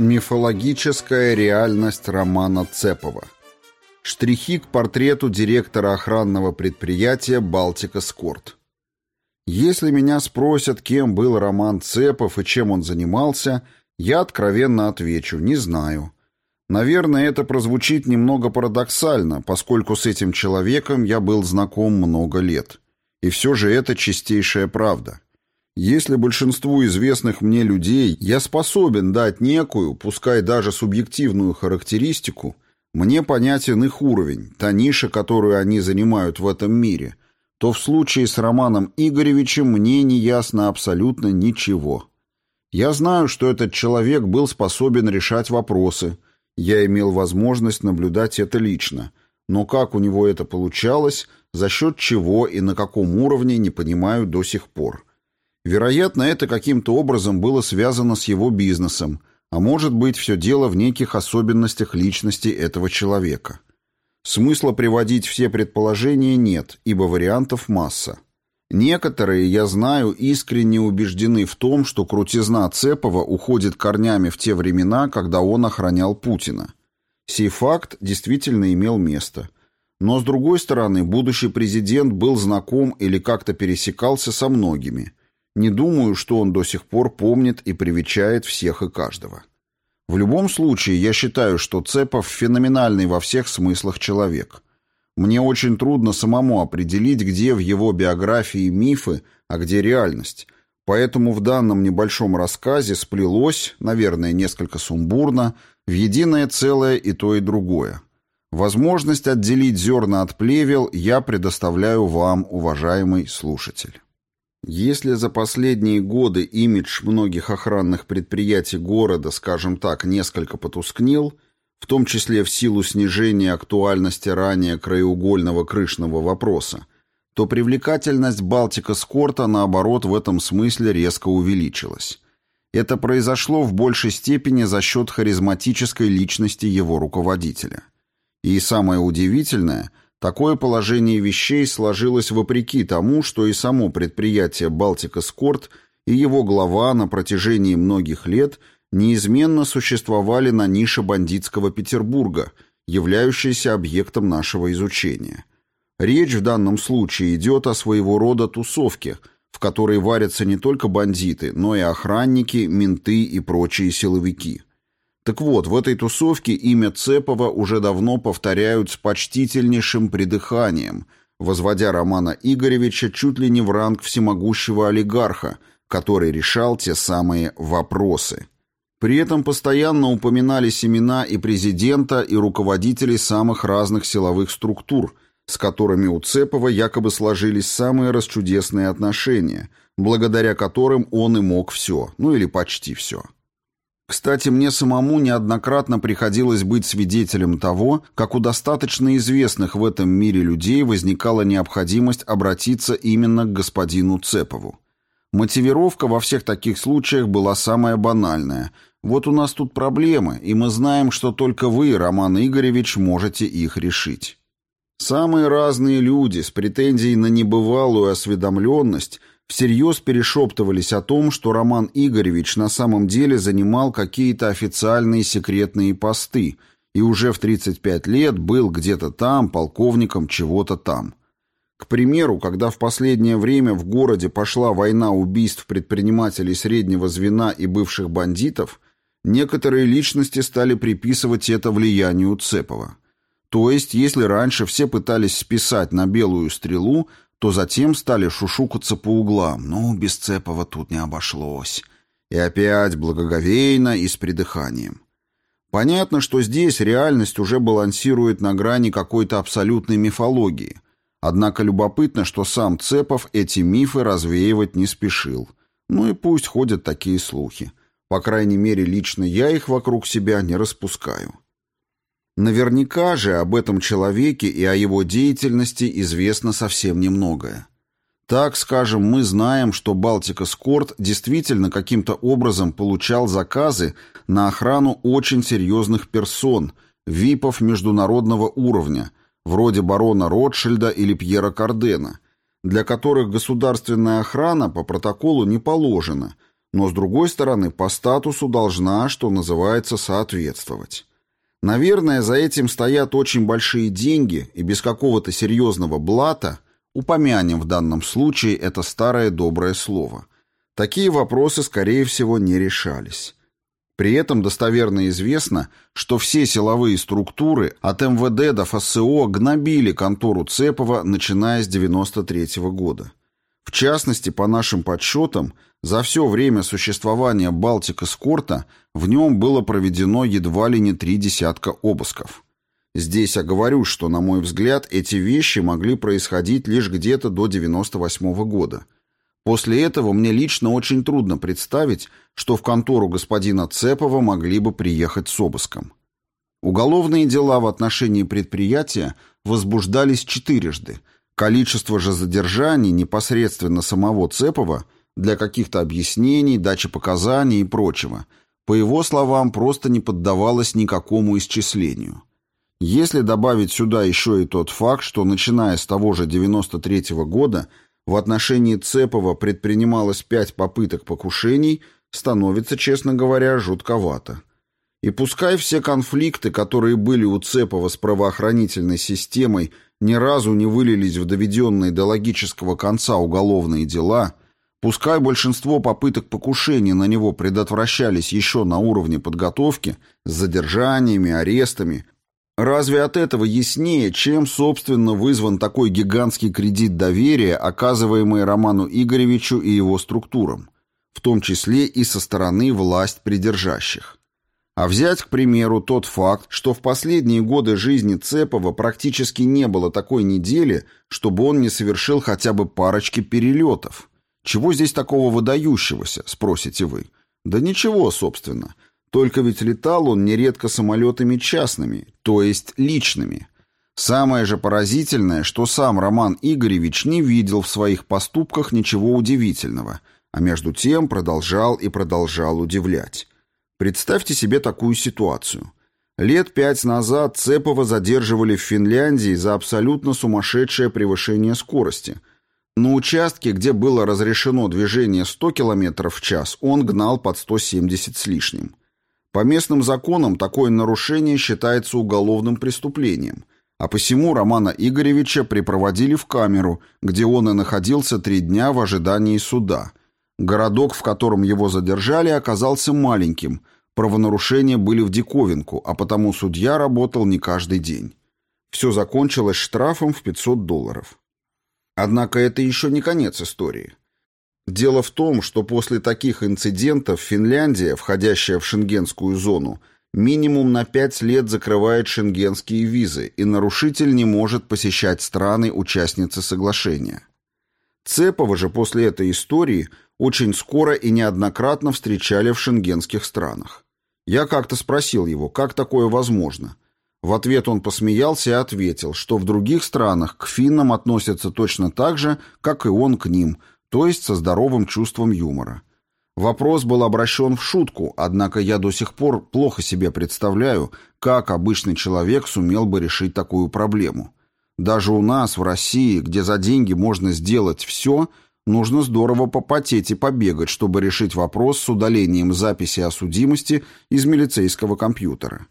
Мифологическая реальность романа Цепова. Штрихи к портрету директора охранного предприятия «Балтика Скорт». Если меня спросят, кем был Роман Цепов и чем он занимался, я откровенно отвечу «не знаю». Наверное, это прозвучит немного парадоксально, поскольку с этим человеком я был знаком много лет. И все же это чистейшая правда. Если большинству известных мне людей я способен дать некую, пускай даже субъективную характеристику, мне понятен их уровень, та ниша, которую они занимают в этом мире, то в случае с Романом Игоревичем мне не ясно абсолютно ничего. Я знаю, что этот человек был способен решать вопросы, я имел возможность наблюдать это лично, но как у него это получалось, за счет чего и на каком уровне, не понимаю до сих пор. Вероятно, это каким-то образом было связано с его бизнесом, а может быть, все дело в неких особенностях личности этого человека. Смысла приводить все предположения нет, ибо вариантов масса. Некоторые, я знаю, искренне убеждены в том, что крутизна Цепова уходит корнями в те времена, когда он охранял Путина. Сей факт действительно имел место. Но, с другой стороны, будущий президент был знаком или как-то пересекался со многими – не думаю, что он до сих пор помнит и привечает всех и каждого. В любом случае, я считаю, что Цепов феноменальный во всех смыслах человек. Мне очень трудно самому определить, где в его биографии мифы, а где реальность. Поэтому в данном небольшом рассказе сплелось, наверное, несколько сумбурно, в единое целое и то, и другое. Возможность отделить зерна от плевел я предоставляю вам, уважаемый слушатель. Если за последние годы имидж многих охранных предприятий города, скажем так, несколько потускнел, в том числе в силу снижения актуальности ранее краеугольного крышного вопроса, то привлекательность Балтика Скорта, наоборот, в этом смысле резко увеличилась. Это произошло в большей степени за счет харизматической личности его руководителя. И самое удивительное – Такое положение вещей сложилось вопреки тому, что и само предприятие «Балтика Скорт» и его глава на протяжении многих лет неизменно существовали на нише бандитского Петербурга, являющейся объектом нашего изучения. Речь в данном случае идет о своего рода тусовке, в которой варятся не только бандиты, но и охранники, менты и прочие силовики. Так вот, в этой тусовке имя Цепова уже давно повторяют с почтительнейшим придыханием, возводя Романа Игоревича чуть ли не в ранг всемогущего олигарха, который решал те самые вопросы. При этом постоянно упоминались имена и президента, и руководителей самых разных силовых структур, с которыми у Цепова якобы сложились самые расчудесные отношения, благодаря которым он и мог все, ну или почти все. Кстати, мне самому неоднократно приходилось быть свидетелем того, как у достаточно известных в этом мире людей возникала необходимость обратиться именно к господину Цепову. Мотивировка во всех таких случаях была самая банальная. Вот у нас тут проблемы, и мы знаем, что только вы, Роман Игоревич, можете их решить. Самые разные люди с претензией на небывалую осведомленность всерьез перешептывались о том, что Роман Игоревич на самом деле занимал какие-то официальные секретные посты и уже в 35 лет был где-то там полковником чего-то там. К примеру, когда в последнее время в городе пошла война убийств предпринимателей среднего звена и бывших бандитов, некоторые личности стали приписывать это влиянию Цепова. То есть, если раньше все пытались списать на белую стрелу, то затем стали шушукаться по углам. Ну, без Цепова тут не обошлось. И опять благоговейно и с придыханием. Понятно, что здесь реальность уже балансирует на грани какой-то абсолютной мифологии. Однако любопытно, что сам Цепов эти мифы развеивать не спешил. Ну и пусть ходят такие слухи. По крайней мере, лично я их вокруг себя не распускаю. Наверняка же об этом человеке и о его деятельности известно совсем немногое. Так, скажем, мы знаем, что Балтика Скорт действительно каким-то образом получал заказы на охрану очень серьезных персон, випов международного уровня, вроде барона Ротшильда или Пьера Кардена, для которых государственная охрана по протоколу не положена, но, с другой стороны, по статусу должна, что называется, соответствовать. Наверное, за этим стоят очень большие деньги, и без какого-то серьезного блата, упомянем в данном случае это старое доброе слово, такие вопросы, скорее всего, не решались. При этом достоверно известно, что все силовые структуры от МВД до ФСО гнобили контору Цепова, начиная с 93 -го года. В частности, по нашим подсчетам, за все время существования Балтика Скорта в нем было проведено едва ли не три десятка обысков. Здесь я говорю, что, на мой взгляд, эти вещи могли происходить лишь где-то до 98 -го года. После этого мне лично очень трудно представить, что в контору господина Цепова могли бы приехать с обыском. Уголовные дела в отношении предприятия возбуждались четырежды. Количество же задержаний непосредственно самого Цепова – для каких-то объяснений, дачи показаний и прочего, по его словам, просто не поддавалось никакому исчислению. Если добавить сюда еще и тот факт, что начиная с того же 93 -го года в отношении Цепова предпринималось пять попыток покушений, становится, честно говоря, жутковато. И пускай все конфликты, которые были у Цепова с правоохранительной системой, ни разу не вылились в доведенные до логического конца уголовные дела, Пускай большинство попыток покушения на него предотвращались еще на уровне подготовки, с задержаниями, арестами, разве от этого яснее, чем, собственно, вызван такой гигантский кредит доверия, оказываемый Роману Игоревичу и его структурам, в том числе и со стороны власть придержащих? А взять, к примеру, тот факт, что в последние годы жизни Цепова практически не было такой недели, чтобы он не совершил хотя бы парочки перелетов – чего здесь такого выдающегося, спросите вы? Да ничего, собственно. Только ведь летал он нередко самолетами частными, то есть личными. Самое же поразительное, что сам Роман Игоревич не видел в своих поступках ничего удивительного, а между тем продолжал и продолжал удивлять. Представьте себе такую ситуацию. Лет пять назад Цепова задерживали в Финляндии за абсолютно сумасшедшее превышение скорости – на участке, где было разрешено движение 100 км в час, он гнал под 170 с лишним. По местным законам такое нарушение считается уголовным преступлением, а посему Романа Игоревича припроводили в камеру, где он и находился три дня в ожидании суда. Городок, в котором его задержали, оказался маленьким, правонарушения были в диковинку, а потому судья работал не каждый день. Все закончилось штрафом в 500 долларов. Однако это еще не конец истории. Дело в том, что после таких инцидентов Финляндия, входящая в шенгенскую зону, минимум на пять лет закрывает шенгенские визы, и нарушитель не может посещать страны-участницы соглашения. Цепова же после этой истории очень скоро и неоднократно встречали в шенгенских странах. Я как-то спросил его, как такое возможно – в ответ он посмеялся и ответил, что в других странах к финнам относятся точно так же, как и он к ним, то есть со здоровым чувством юмора. Вопрос был обращен в шутку, однако я до сих пор плохо себе представляю, как обычный человек сумел бы решить такую проблему. Даже у нас, в России, где за деньги можно сделать все, нужно здорово попотеть и побегать, чтобы решить вопрос с удалением записи о судимости из милицейского компьютера.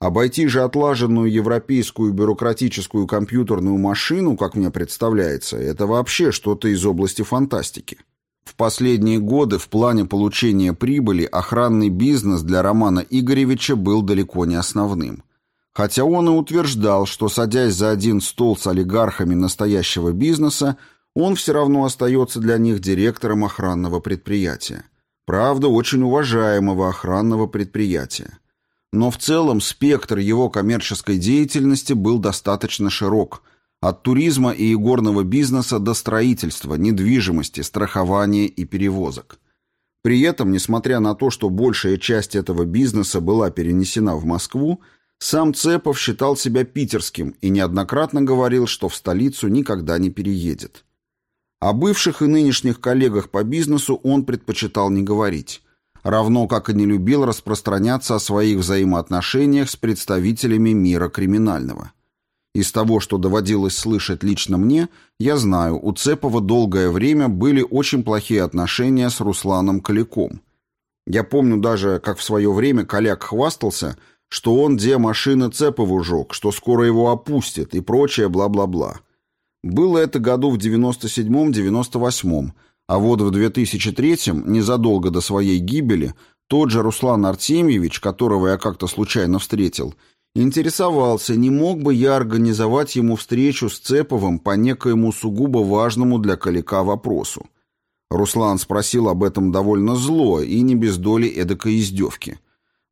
Обойти же отлаженную европейскую бюрократическую компьютерную машину, как мне представляется, это вообще что-то из области фантастики. В последние годы в плане получения прибыли охранный бизнес для Романа Игоревича был далеко не основным. Хотя он и утверждал, что, садясь за один стол с олигархами настоящего бизнеса, он все равно остается для них директором охранного предприятия. Правда, очень уважаемого охранного предприятия. Но в целом спектр его коммерческой деятельности был достаточно широк. От туризма и игорного бизнеса до строительства, недвижимости, страхования и перевозок. При этом, несмотря на то, что большая часть этого бизнеса была перенесена в Москву, сам Цепов считал себя питерским и неоднократно говорил, что в столицу никогда не переедет. О бывших и нынешних коллегах по бизнесу он предпочитал не говорить равно как и не любил распространяться о своих взаимоотношениях с представителями мира криминального. Из того, что доводилось слышать лично мне, я знаю, у Цепова долгое время были очень плохие отношения с Русланом Каляком. Я помню даже, как в свое время Коляк хвастался, что он где машины Цепову жег, что скоро его опустят и прочее бла-бла-бла. Было это году в 97-98, а вот в 2003-м, незадолго до своей гибели, тот же Руслан Артемьевич, которого я как-то случайно встретил, интересовался, не мог бы я организовать ему встречу с Цеповым по некоему сугубо важному для Калика вопросу. Руслан спросил об этом довольно зло и не без доли эдакой издевки.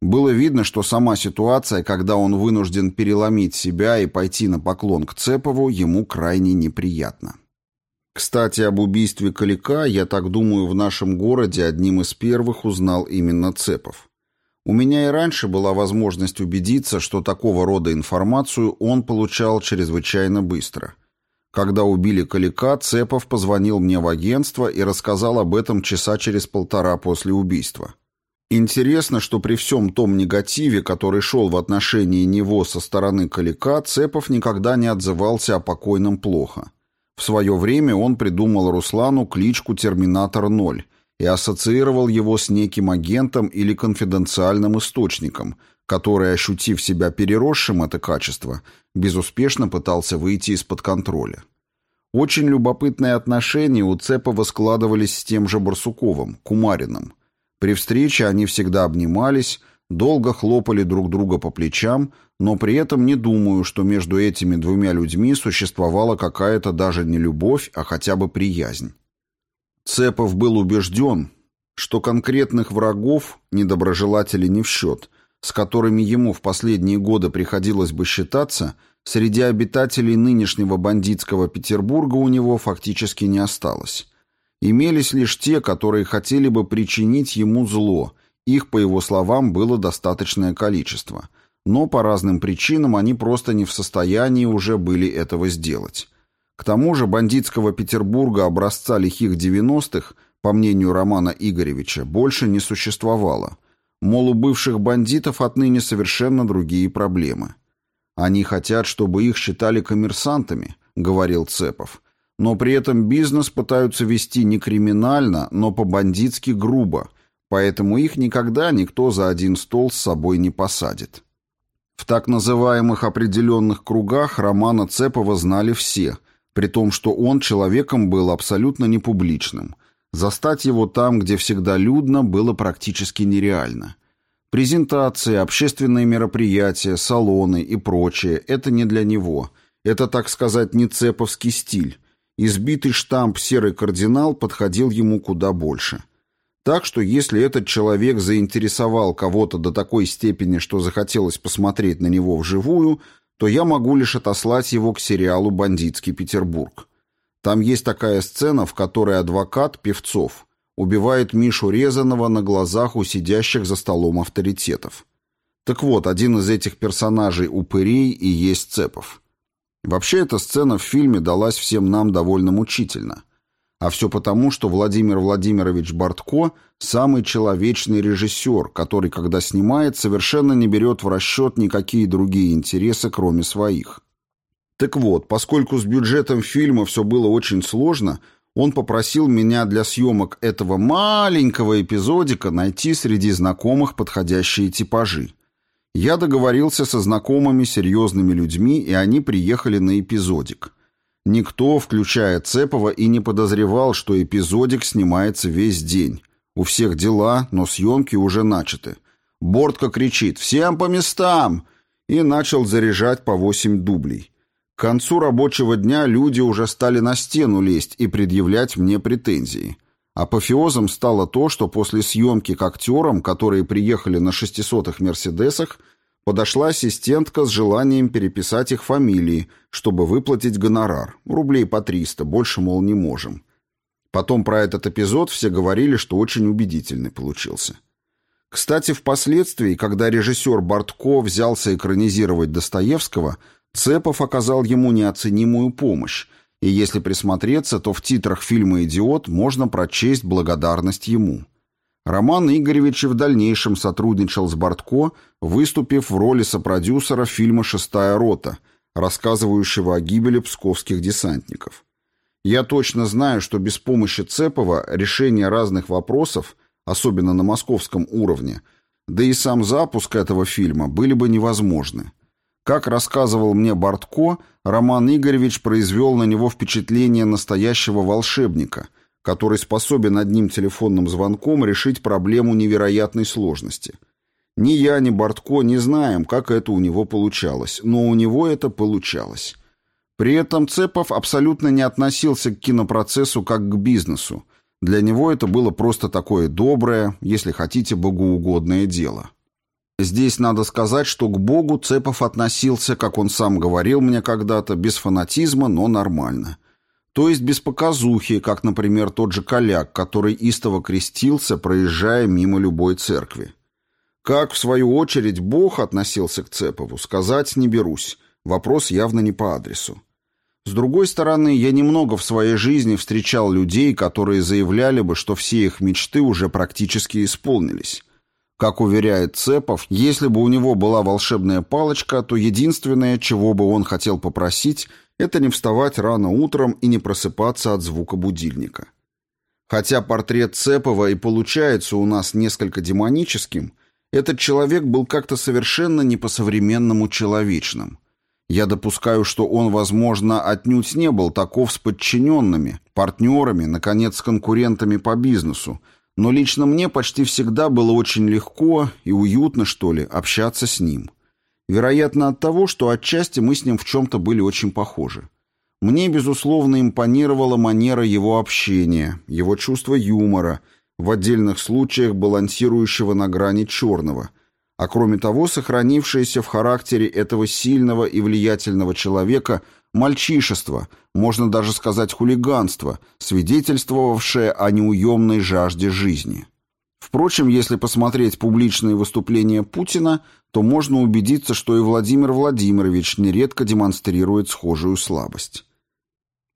Было видно, что сама ситуация, когда он вынужден переломить себя и пойти на поклон к Цепову, ему крайне неприятна. Кстати, об убийстве Калика, я так думаю, в нашем городе одним из первых узнал именно Цепов. У меня и раньше была возможность убедиться, что такого рода информацию он получал чрезвычайно быстро. Когда убили Калика, Цепов позвонил мне в агентство и рассказал об этом часа через полтора после убийства. Интересно, что при всем том негативе, который шел в отношении него со стороны Калика, Цепов никогда не отзывался о покойном плохо. В свое время он придумал Руслану кличку «Терминатор-0» и ассоциировал его с неким агентом или конфиденциальным источником, который, ощутив себя переросшим это качество, безуспешно пытался выйти из-под контроля. Очень любопытные отношения у Цепова складывались с тем же Барсуковым, Кумариным – при встрече они всегда обнимались, долго хлопали друг друга по плечам, но при этом не думаю, что между этими двумя людьми существовала какая-то даже не любовь, а хотя бы приязнь. Цепов был убежден, что конкретных врагов, недоброжелателей не в счет, с которыми ему в последние годы приходилось бы считаться, среди обитателей нынешнего бандитского Петербурга у него фактически не осталось. Имелись лишь те, которые хотели бы причинить ему зло, их, по его словам, было достаточное количество. Но по разным причинам они просто не в состоянии уже были этого сделать. К тому же бандитского Петербурга образца лихих 90-х, по мнению Романа Игоревича, больше не существовало. Мол, у бывших бандитов отныне совершенно другие проблемы. «Они хотят, чтобы их считали коммерсантами», — говорил Цепов но при этом бизнес пытаются вести не криминально, но по-бандитски грубо, поэтому их никогда никто за один стол с собой не посадит. В так называемых определенных кругах Романа Цепова знали все, при том, что он человеком был абсолютно непубличным. Застать его там, где всегда людно, было практически нереально. Презентации, общественные мероприятия, салоны и прочее – это не для него. Это, так сказать, не цеповский стиль. Избитый штамп «серый кардинал» подходил ему куда больше. Так что если этот человек заинтересовал кого-то до такой степени, что захотелось посмотреть на него вживую, то я могу лишь отослать его к сериалу «Бандитский Петербург». Там есть такая сцена, в которой адвокат Певцов убивает Мишу Резаного на глазах у сидящих за столом авторитетов. Так вот, один из этих персонажей упырей и есть Цепов. Вообще эта сцена в фильме далась всем нам довольно мучительно. А все потому, что Владимир Владимирович Бортко – самый человечный режиссер, который, когда снимает, совершенно не берет в расчет никакие другие интересы, кроме своих. Так вот, поскольку с бюджетом фильма все было очень сложно, он попросил меня для съемок этого маленького эпизодика найти среди знакомых подходящие типажи. Я договорился со знакомыми серьезными людьми, и они приехали на эпизодик. Никто, включая Цепова, и не подозревал, что эпизодик снимается весь день. У всех дела, но съемки уже начаты. Бортко кричит «Всем по местам!» и начал заряжать по восемь дублей. К концу рабочего дня люди уже стали на стену лезть и предъявлять мне претензии. Апофеозом стало то, что после съемки к актерам, которые приехали на шестисотых «Мерседесах», подошла ассистентка с желанием переписать их фамилии, чтобы выплатить гонорар. Рублей по 300, больше, мол, не можем. Потом про этот эпизод все говорили, что очень убедительный получился. Кстати, впоследствии, когда режиссер Бортко взялся экранизировать Достоевского, Цепов оказал ему неоценимую помощь, и если присмотреться, то в титрах фильма «Идиот» можно прочесть благодарность ему. Роман Игоревич и в дальнейшем сотрудничал с Бортко, выступив в роли сопродюсера фильма «Шестая рота», рассказывающего о гибели псковских десантников. Я точно знаю, что без помощи Цепова решение разных вопросов, особенно на московском уровне, да и сам запуск этого фильма были бы невозможны. Как рассказывал мне Бортко, Роман Игоревич произвел на него впечатление настоящего волшебника, который способен одним телефонным звонком решить проблему невероятной сложности. Ни я, ни Бортко не знаем, как это у него получалось, но у него это получалось. При этом Цепов абсолютно не относился к кинопроцессу как к бизнесу. Для него это было просто такое доброе, если хотите, богоугодное дело. Здесь надо сказать, что к Богу Цепов относился, как он сам говорил мне когда-то, без фанатизма, но нормально. То есть без показухи, как, например, тот же Коляк, который истово крестился, проезжая мимо любой церкви. Как, в свою очередь, Бог относился к Цепову, сказать не берусь. Вопрос явно не по адресу. С другой стороны, я немного в своей жизни встречал людей, которые заявляли бы, что все их мечты уже практически исполнились. Как уверяет Цепов, если бы у него была волшебная палочка, то единственное, чего бы он хотел попросить, это не вставать рано утром и не просыпаться от звука будильника. Хотя портрет Цепова и получается у нас несколько демоническим, этот человек был как-то совершенно не по-современному человечным – я допускаю, что он, возможно, отнюдь не был таков с подчиненными, партнерами, наконец, конкурентами по бизнесу, но лично мне почти всегда было очень легко и уютно, что ли, общаться с ним. Вероятно, от того, что отчасти мы с ним в чем-то были очень похожи. Мне, безусловно, импонировала манера его общения, его чувство юмора, в отдельных случаях балансирующего на грани черного – а кроме того сохранившееся в характере этого сильного и влиятельного человека мальчишество, можно даже сказать хулиганство, свидетельствовавшее о неуемной жажде жизни. Впрочем, если посмотреть публичные выступления Путина, то можно убедиться, что и Владимир Владимирович нередко демонстрирует схожую слабость.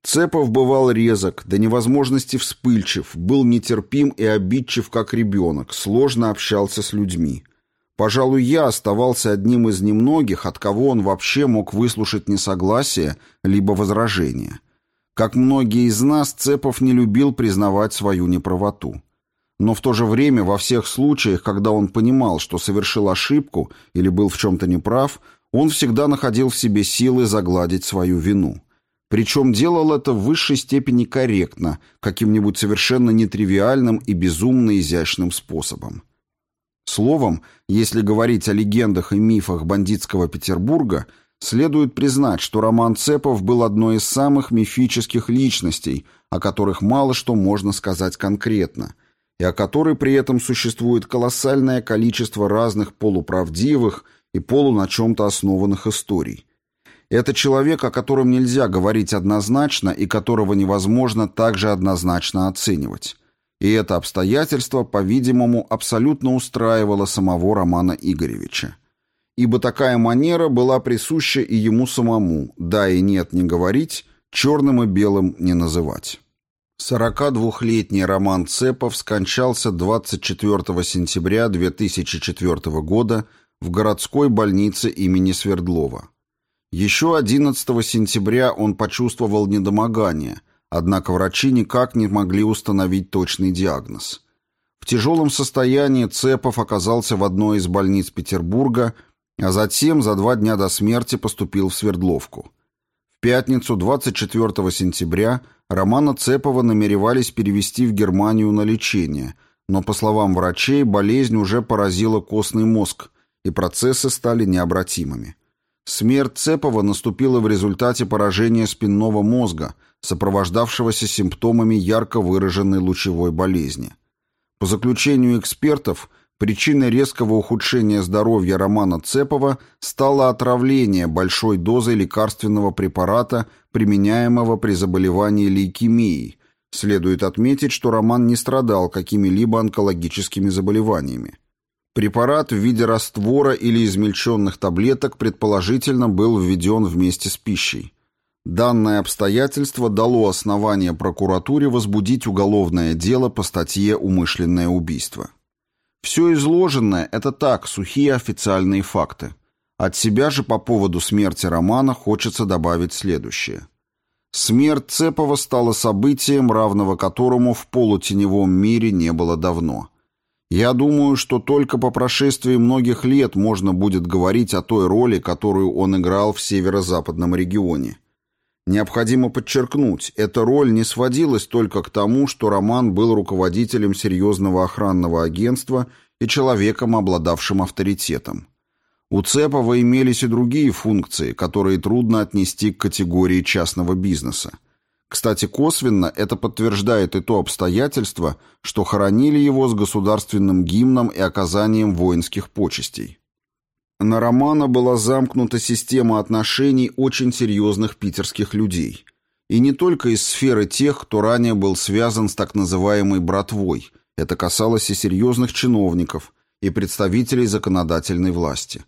Цепов бывал резок, до невозможности вспыльчив, был нетерпим и обидчив, как ребенок, сложно общался с людьми. Пожалуй, я оставался одним из немногих, от кого он вообще мог выслушать несогласие либо возражение. Как многие из нас, Цепов не любил признавать свою неправоту. Но в то же время во всех случаях, когда он понимал, что совершил ошибку или был в чем-то неправ, он всегда находил в себе силы загладить свою вину. Причем делал это в высшей степени корректно, каким-нибудь совершенно нетривиальным и безумно изящным способом. Словом, если говорить о легендах и мифах бандитского Петербурга, следует признать, что Роман Цепов был одной из самых мифических личностей, о которых мало что можно сказать конкретно, и о которой при этом существует колоссальное количество разных полуправдивых и полу на чем-то основанных историй. Это человек, о котором нельзя говорить однозначно и которого невозможно также однозначно оценивать. И это обстоятельство, по-видимому, абсолютно устраивало самого Романа Игоревича. Ибо такая манера была присуща и ему самому, да и нет не говорить, черным и белым не называть. 42-летний Роман Цепов скончался 24 сентября 2004 года в городской больнице имени Свердлова. Еще 11 сентября он почувствовал недомогание – Однако врачи никак не могли установить точный диагноз. В тяжелом состоянии Цепов оказался в одной из больниц Петербурга, а затем за два дня до смерти поступил в Свердловку. В пятницу 24 сентября Романа Цепова намеревались перевести в Германию на лечение, но, по словам врачей, болезнь уже поразила костный мозг, и процессы стали необратимыми. Смерть Цепова наступила в результате поражения спинного мозга – сопровождавшегося симптомами ярко выраженной лучевой болезни. По заключению экспертов, причиной резкого ухудшения здоровья Романа Цепова стало отравление большой дозой лекарственного препарата, применяемого при заболевании лейкемией. Следует отметить, что Роман не страдал какими-либо онкологическими заболеваниями. Препарат в виде раствора или измельченных таблеток предположительно был введен вместе с пищей. Данное обстоятельство дало основание прокуратуре возбудить уголовное дело по статье «Умышленное убийство». Все изложенное – это так, сухие официальные факты. От себя же по поводу смерти Романа хочется добавить следующее. Смерть Цепова стала событием, равного которому в полутеневом мире не было давно. Я думаю, что только по прошествии многих лет можно будет говорить о той роли, которую он играл в северо-западном регионе. Необходимо подчеркнуть, эта роль не сводилась только к тому, что Роман был руководителем серьезного охранного агентства и человеком, обладавшим авторитетом. У Цепова имелись и другие функции, которые трудно отнести к категории частного бизнеса. Кстати, косвенно это подтверждает и то обстоятельство, что хоронили его с государственным гимном и оказанием воинских почестей. На Романа была замкнута система отношений очень серьезных питерских людей. И не только из сферы тех, кто ранее был связан с так называемой «братвой», это касалось и серьезных чиновников, и представителей законодательной власти.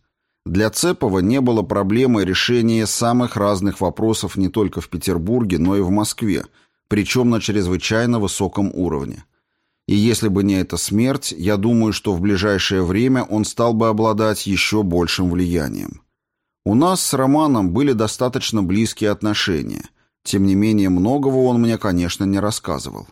Для Цепова не было проблемы решения самых разных вопросов не только в Петербурге, но и в Москве, причем на чрезвычайно высоком уровне. И если бы не эта смерть, я думаю, что в ближайшее время он стал бы обладать еще большим влиянием. У нас с Романом были достаточно близкие отношения. Тем не менее, многого он мне, конечно, не рассказывал.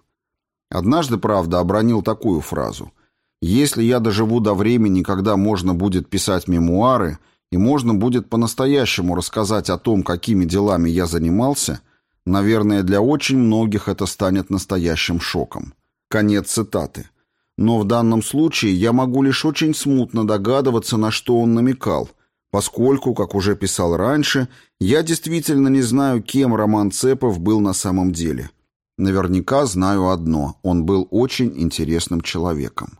Однажды, правда, обронил такую фразу – если я доживу до времени, когда можно будет писать мемуары, и можно будет по-настоящему рассказать о том, какими делами я занимался, наверное, для очень многих это станет настоящим шоком. Конец цитаты. Но в данном случае я могу лишь очень смутно догадываться, на что он намекал, поскольку, как уже писал раньше, я действительно не знаю, кем Роман Цепов был на самом деле. Наверняка знаю одно – он был очень интересным человеком.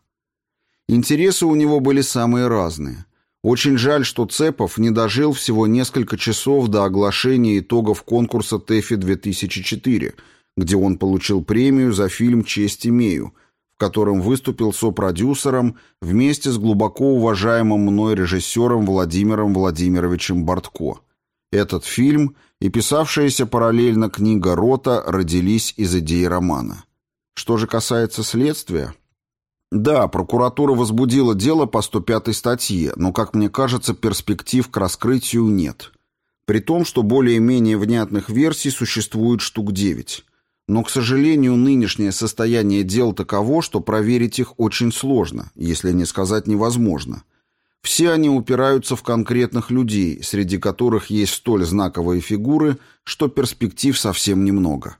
Интересы у него были самые разные. Очень жаль, что Цепов не дожил всего несколько часов до оглашения итогов конкурса ТЭФИ-2004, где он получил премию за фильм «Честь имею», в котором выступил сопродюсером вместе с глубоко уважаемым мной режиссером Владимиром Владимировичем Бортко. Этот фильм и писавшаяся параллельно книга Рота родились из идеи романа. Что же касается следствия, да, прокуратура возбудила дело по 105 статье, но, как мне кажется, перспектив к раскрытию нет. При том, что более-менее внятных версий существует штук 9. Но, к сожалению, нынешнее состояние дел таково, что проверить их очень сложно, если не сказать невозможно. Все они упираются в конкретных людей, среди которых есть столь знаковые фигуры, что перспектив совсем немного.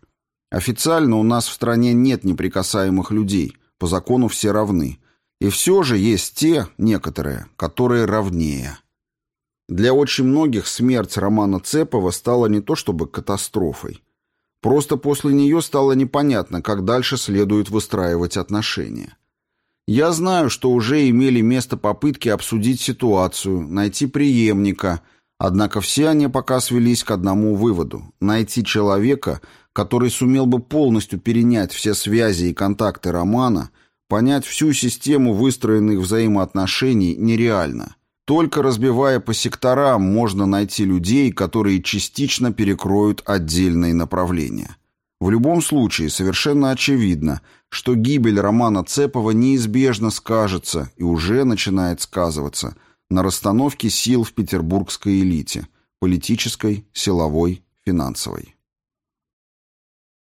Официально у нас в стране нет неприкасаемых людей – по закону все равны. И все же есть те, некоторые, которые равнее. Для очень многих смерть Романа Цепова стала не то чтобы катастрофой. Просто после нее стало непонятно, как дальше следует выстраивать отношения. Я знаю, что уже имели место попытки обсудить ситуацию, найти преемника, однако все они пока свелись к одному выводу – найти человека, который сумел бы полностью перенять все связи и контакты романа, понять всю систему выстроенных взаимоотношений нереально. Только разбивая по секторам можно найти людей, которые частично перекроют отдельные направления. В любом случае, совершенно очевидно, что гибель Романа Цепова неизбежно скажется и уже начинает сказываться на расстановке сил в петербургской элите – политической, силовой, финансовой.